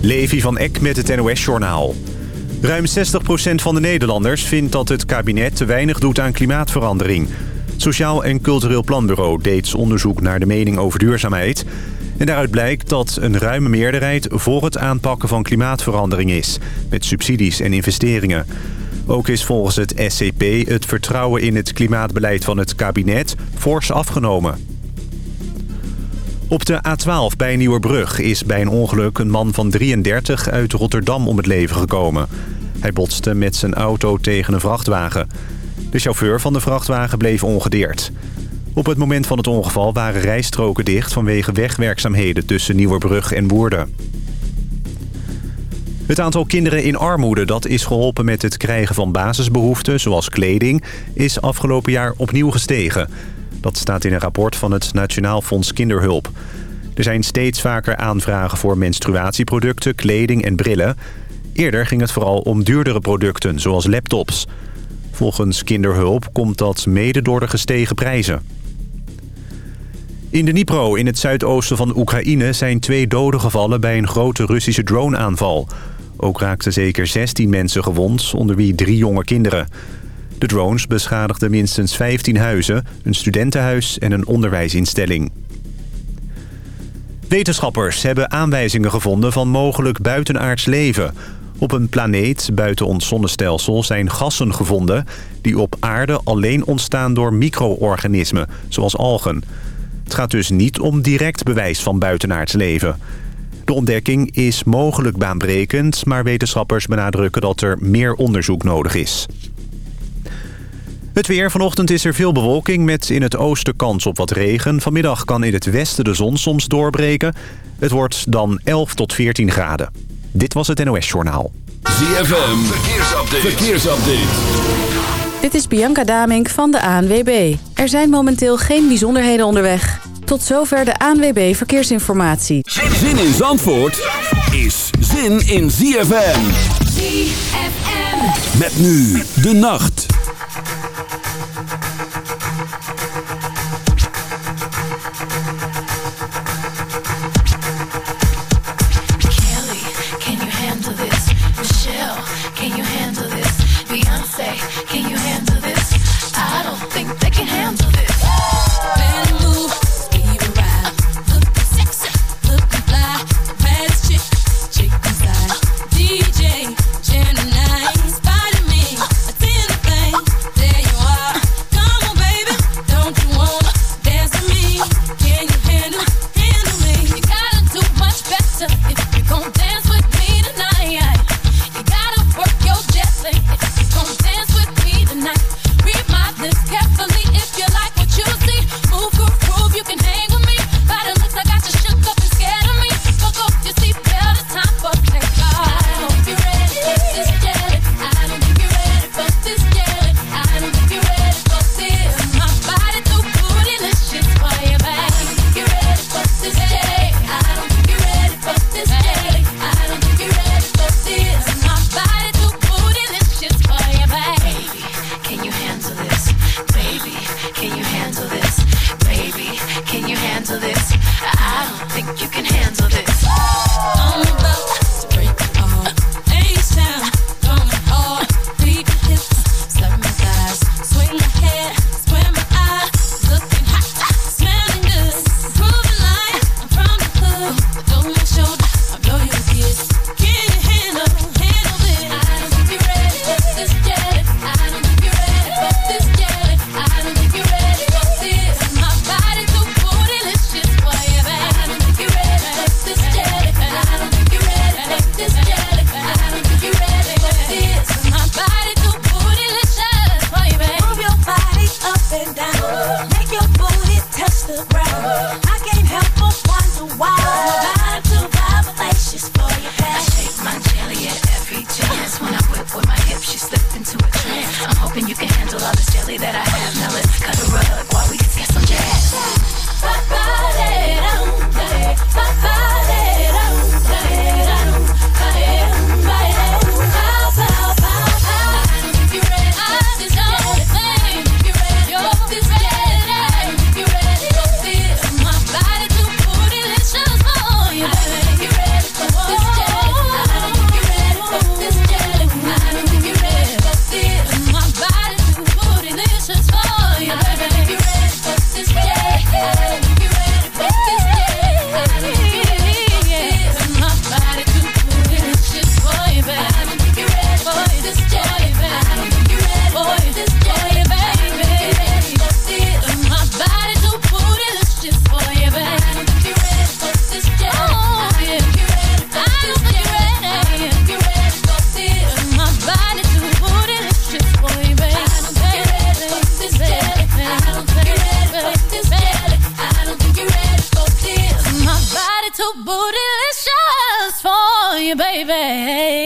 Levi van Eck met het NOS-journaal. Ruim 60% van de Nederlanders vindt dat het kabinet te weinig doet aan klimaatverandering. Sociaal en Cultureel Planbureau deed onderzoek naar de mening over duurzaamheid. En daaruit blijkt dat een ruime meerderheid voor het aanpakken van klimaatverandering is. Met subsidies en investeringen. Ook is volgens het SCP het vertrouwen in het klimaatbeleid van het kabinet fors afgenomen. Op de A12 bij Nieuwerbrug is bij een ongeluk een man van 33 uit Rotterdam om het leven gekomen. Hij botste met zijn auto tegen een vrachtwagen. De chauffeur van de vrachtwagen bleef ongedeerd. Op het moment van het ongeval waren rijstroken dicht vanwege wegwerkzaamheden tussen Nieuwerbrug en Woerden. Het aantal kinderen in armoede dat is geholpen met het krijgen van basisbehoeften, zoals kleding, is afgelopen jaar opnieuw gestegen. Dat staat in een rapport van het Nationaal Fonds Kinderhulp. Er zijn steeds vaker aanvragen voor menstruatieproducten, kleding en brillen. Eerder ging het vooral om duurdere producten, zoals laptops. Volgens Kinderhulp komt dat mede door de gestegen prijzen. In de Dnipro, in het zuidoosten van Oekraïne... zijn twee doden gevallen bij een grote Russische droneaanval. Ook raakten zeker 16 mensen gewond, onder wie drie jonge kinderen. De drones beschadigden minstens 15 huizen, een studentenhuis en een onderwijsinstelling. Wetenschappers hebben aanwijzingen gevonden van mogelijk buitenaards leven. Op een planeet buiten ons zonnestelsel zijn gassen gevonden... die op aarde alleen ontstaan door micro-organismen, zoals algen. Het gaat dus niet om direct bewijs van buitenaards leven. De ontdekking is mogelijk baanbrekend... maar wetenschappers benadrukken dat er meer onderzoek nodig is. Het weer. Vanochtend is er veel bewolking met in het oosten kans op wat regen. Vanmiddag kan in het westen de zon soms doorbreken. Het wordt dan 11 tot 14 graden. Dit was het NOS Journaal. ZFM. Verkeersupdate. Verkeersupdate. Dit is Bianca Damink van de ANWB. Er zijn momenteel geen bijzonderheden onderweg. Tot zover de ANWB Verkeersinformatie. Zin in Zandvoort is zin in ZFM. ZFM. Met nu de nacht. You, baby.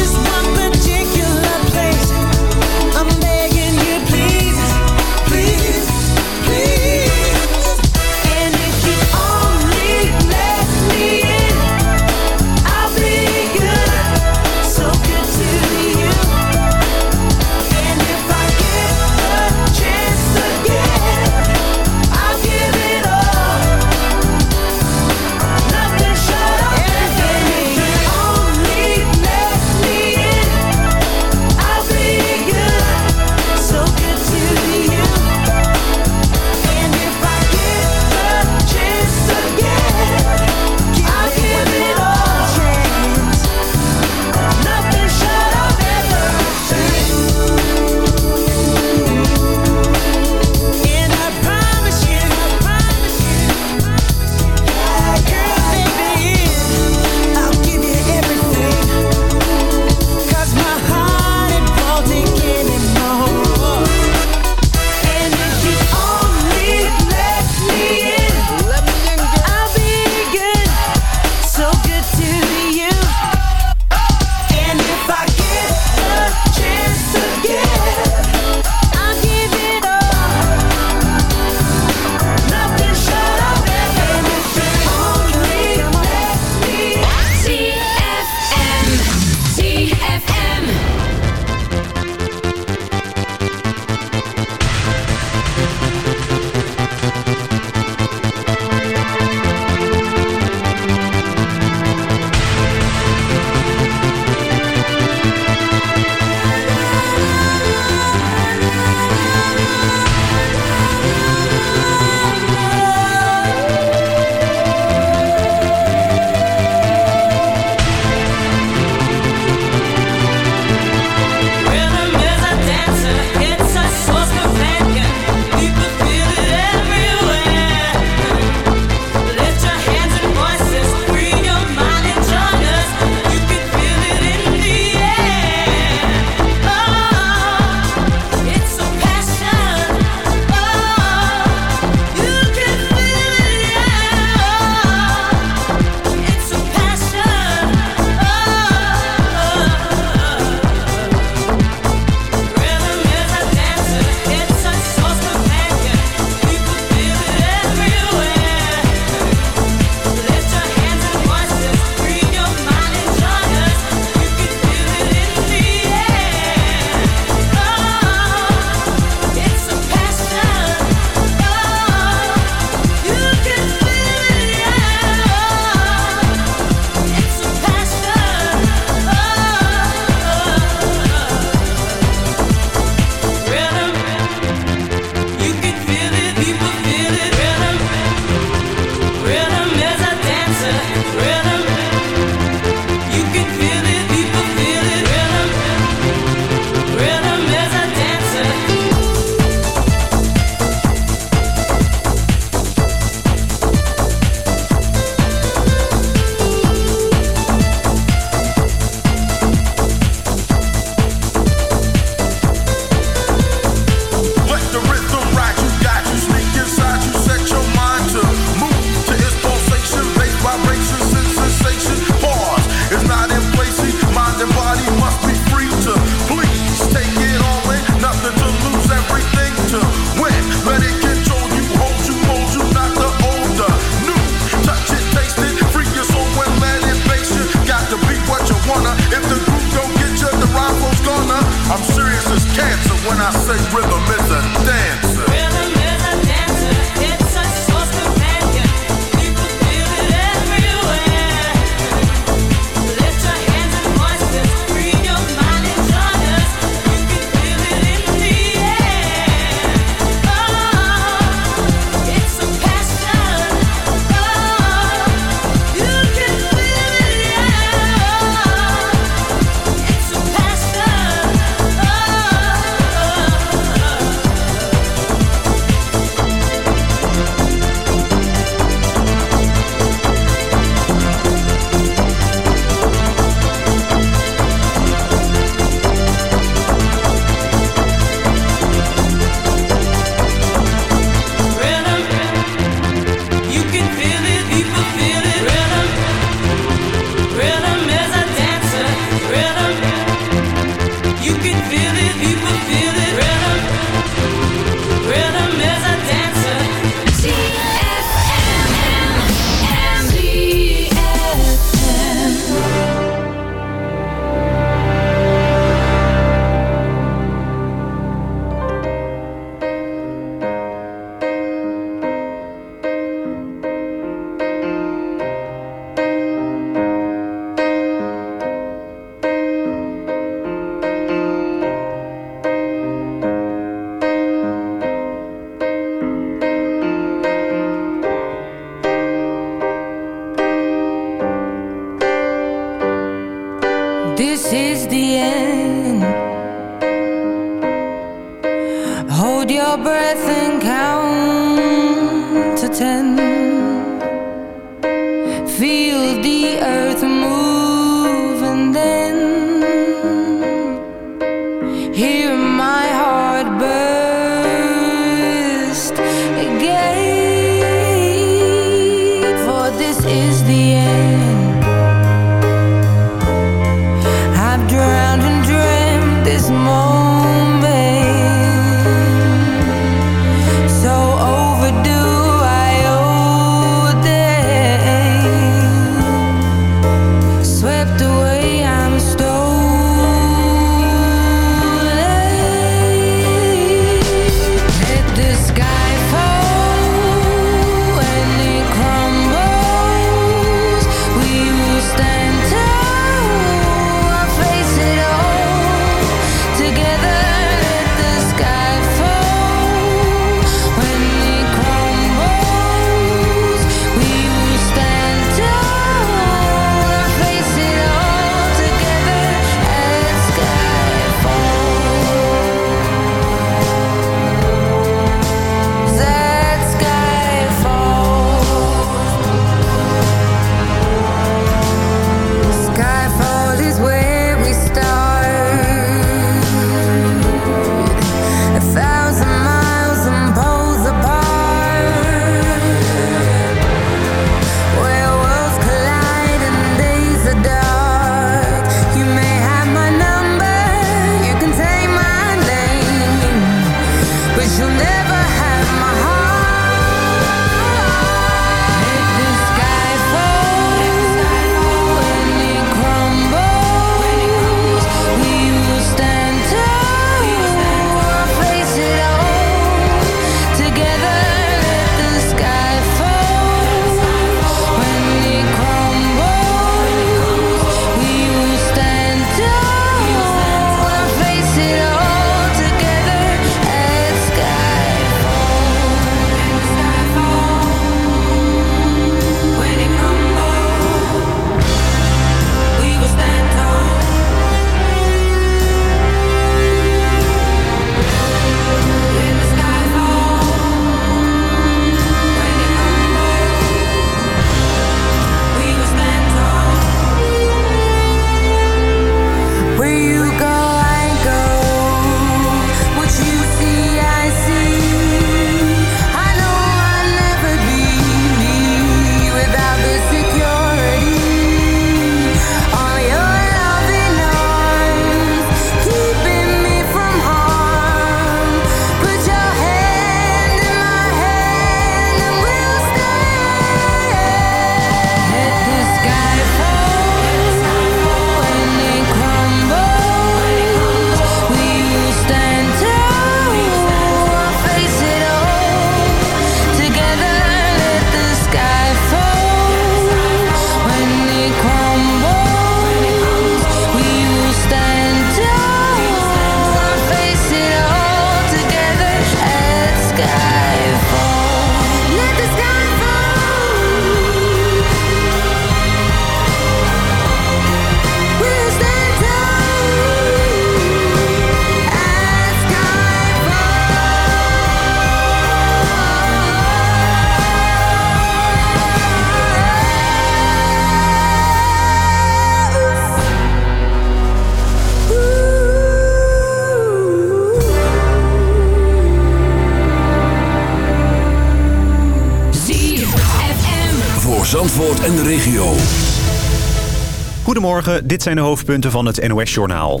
Dit zijn de hoofdpunten van het NOS-journaal.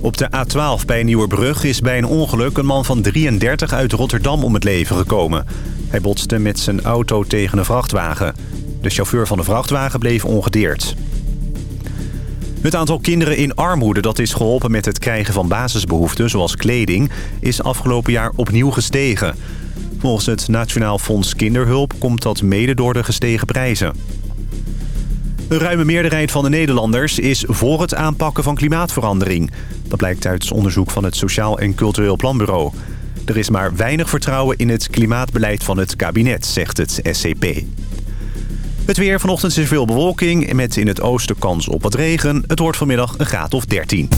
Op de A12 bij Nieuwerbrug is bij een ongeluk een man van 33 uit Rotterdam om het leven gekomen. Hij botste met zijn auto tegen een vrachtwagen. De chauffeur van de vrachtwagen bleef ongedeerd. Het aantal kinderen in armoede dat is geholpen met het krijgen van basisbehoeften... zoals kleding, is afgelopen jaar opnieuw gestegen. Volgens het Nationaal Fonds Kinderhulp komt dat mede door de gestegen prijzen. Een ruime meerderheid van de Nederlanders is voor het aanpakken van klimaatverandering. Dat blijkt uit onderzoek van het Sociaal en Cultureel Planbureau. Er is maar weinig vertrouwen in het klimaatbeleid van het kabinet, zegt het SCP. Het weer vanochtend is veel bewolking met in het oosten kans op wat regen. Het wordt vanmiddag een graad of 13.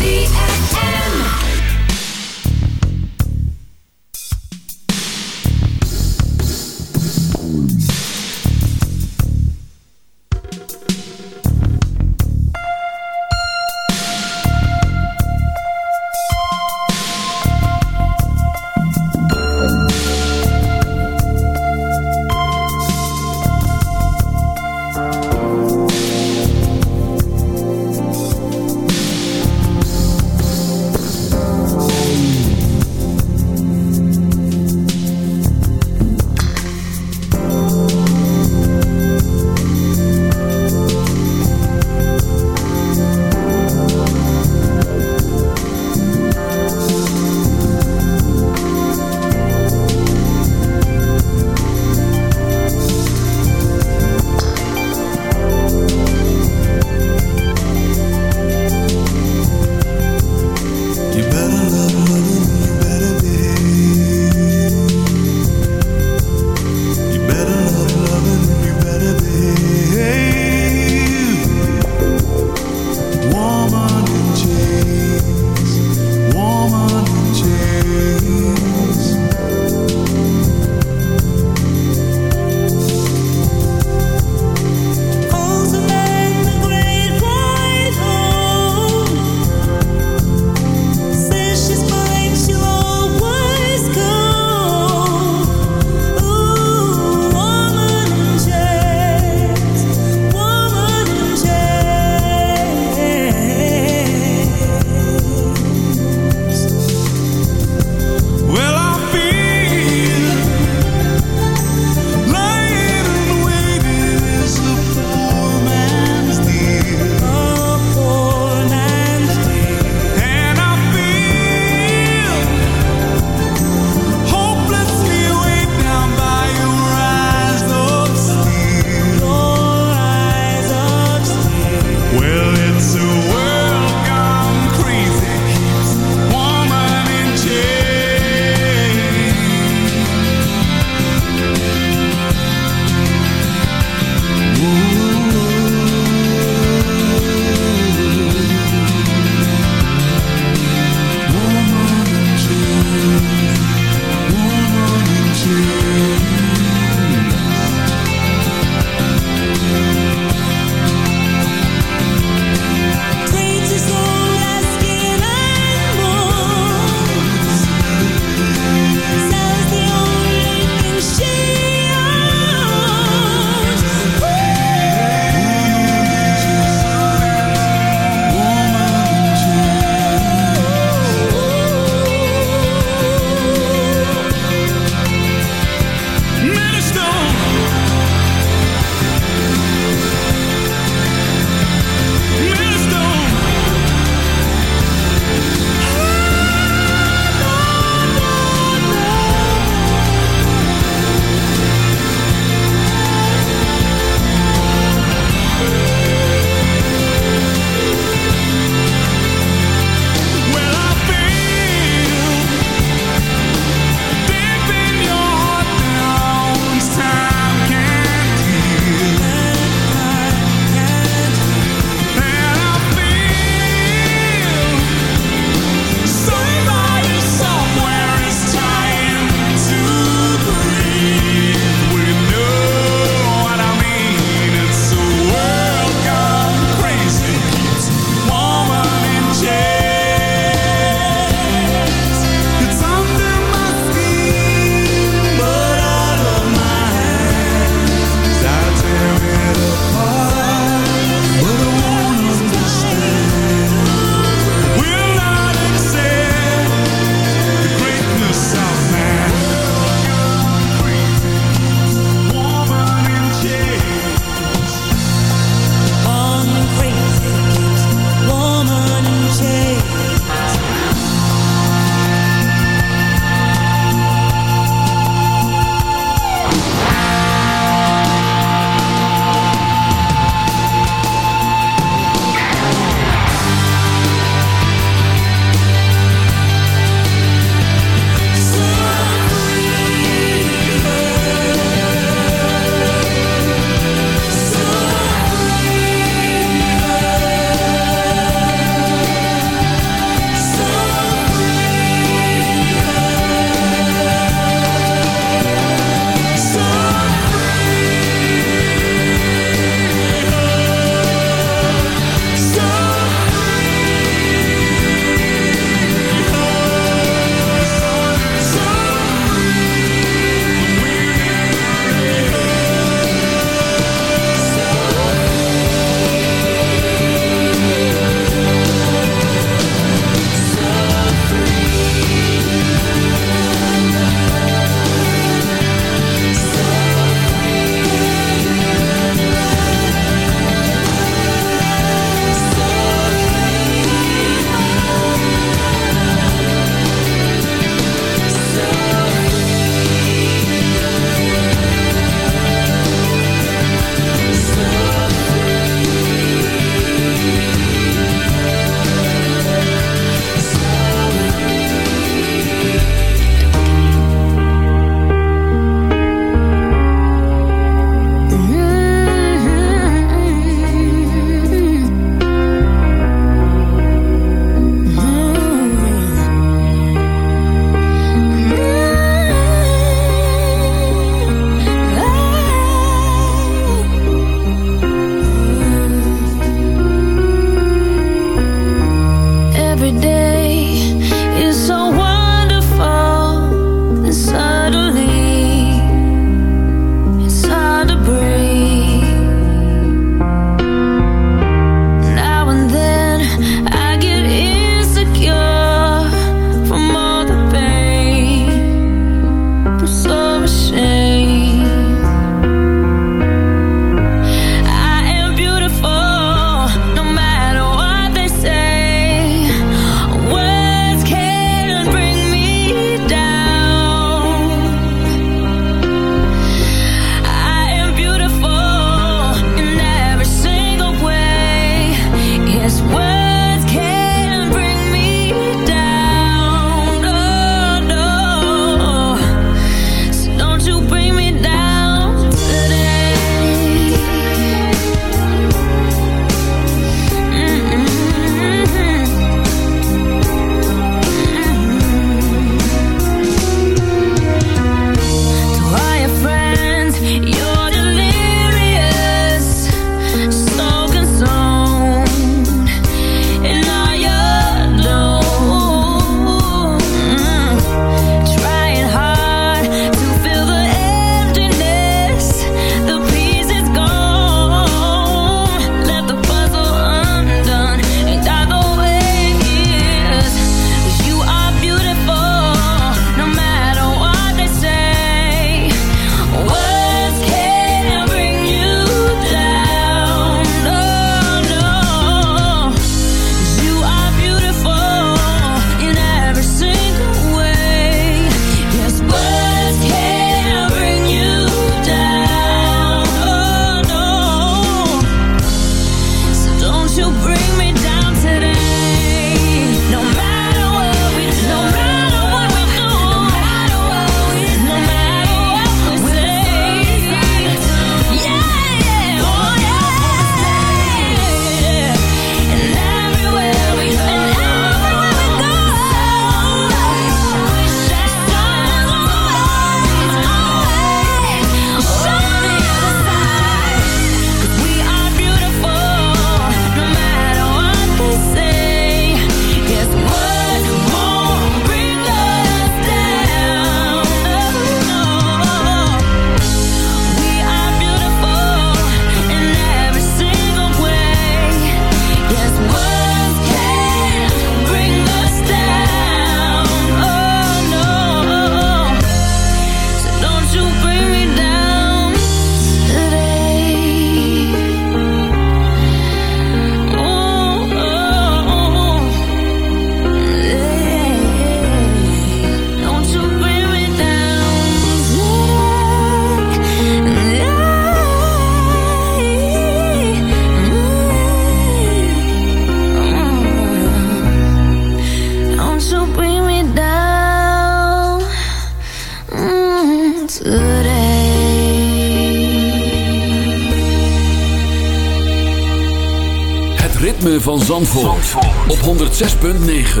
Op 106.9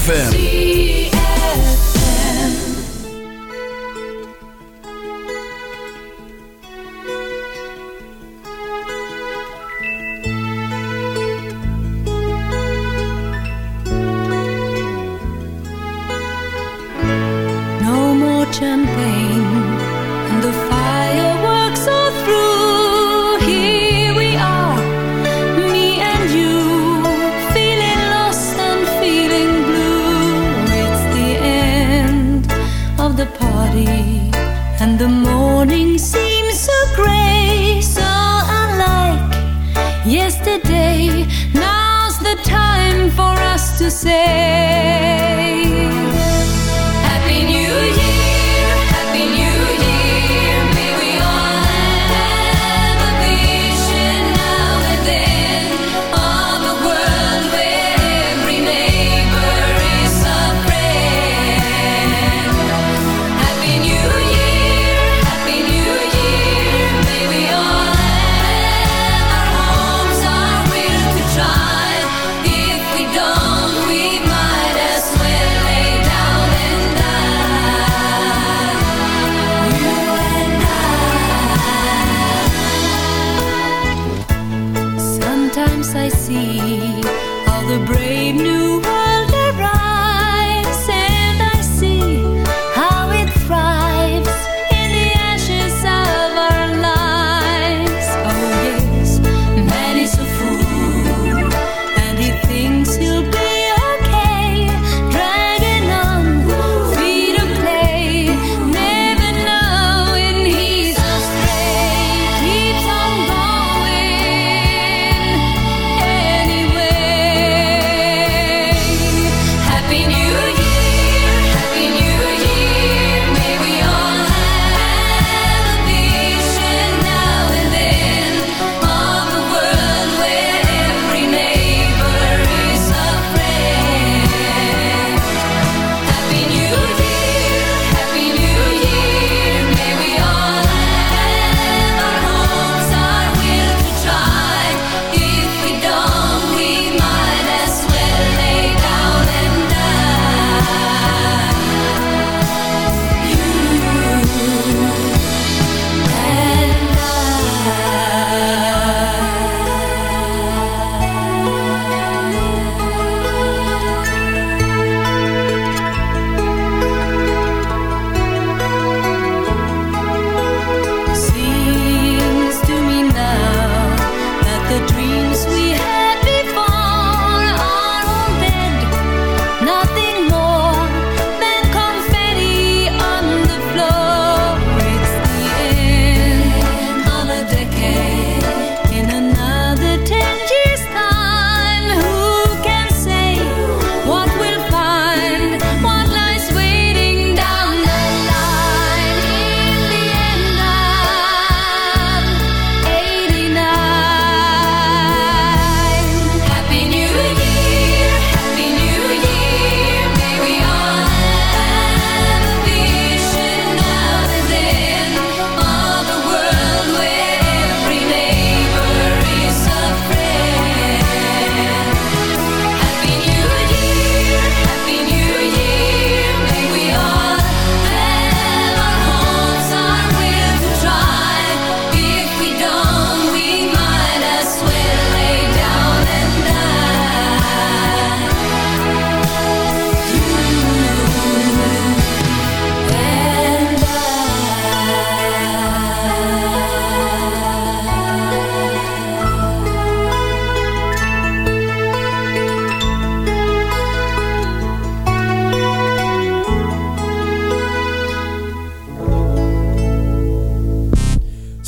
FM. morning seems so gray, so unlike yesterday. Now's the time for us to say.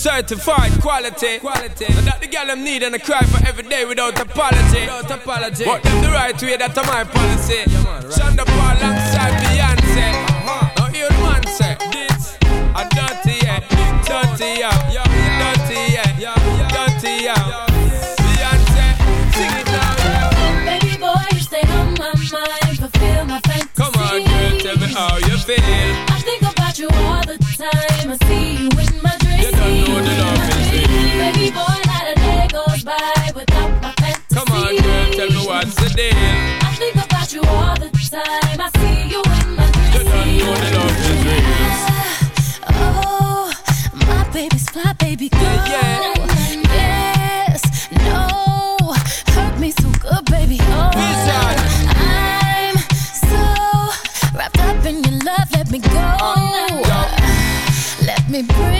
Certified quality. quality. And that the girl them need and I cry for every day without apology. Without apology. But them the right way, that's my policy. Yeah, man, right. Alongside Beyonce. Uh-huh. Now hear man say this. a dirty yeah, dirty yeah, dirty yeah, dirty yeah. Beyonce, sing it. Baby boy, you stay on my mind, fulfill my fantasy. Tell me. I think about you all the time. I see you in my dreams. Come on, girl, tell me what's the deal. I think about you all the time. I see you in my dreams. Know the love is real. Oh, my baby's baby Yes, no, hurt me so good, baby. Oh, I'm so wrapped up in your love. Let me go. Let me breathe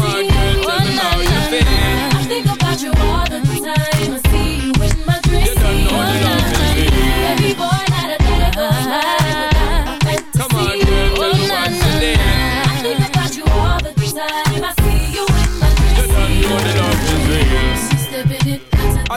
on,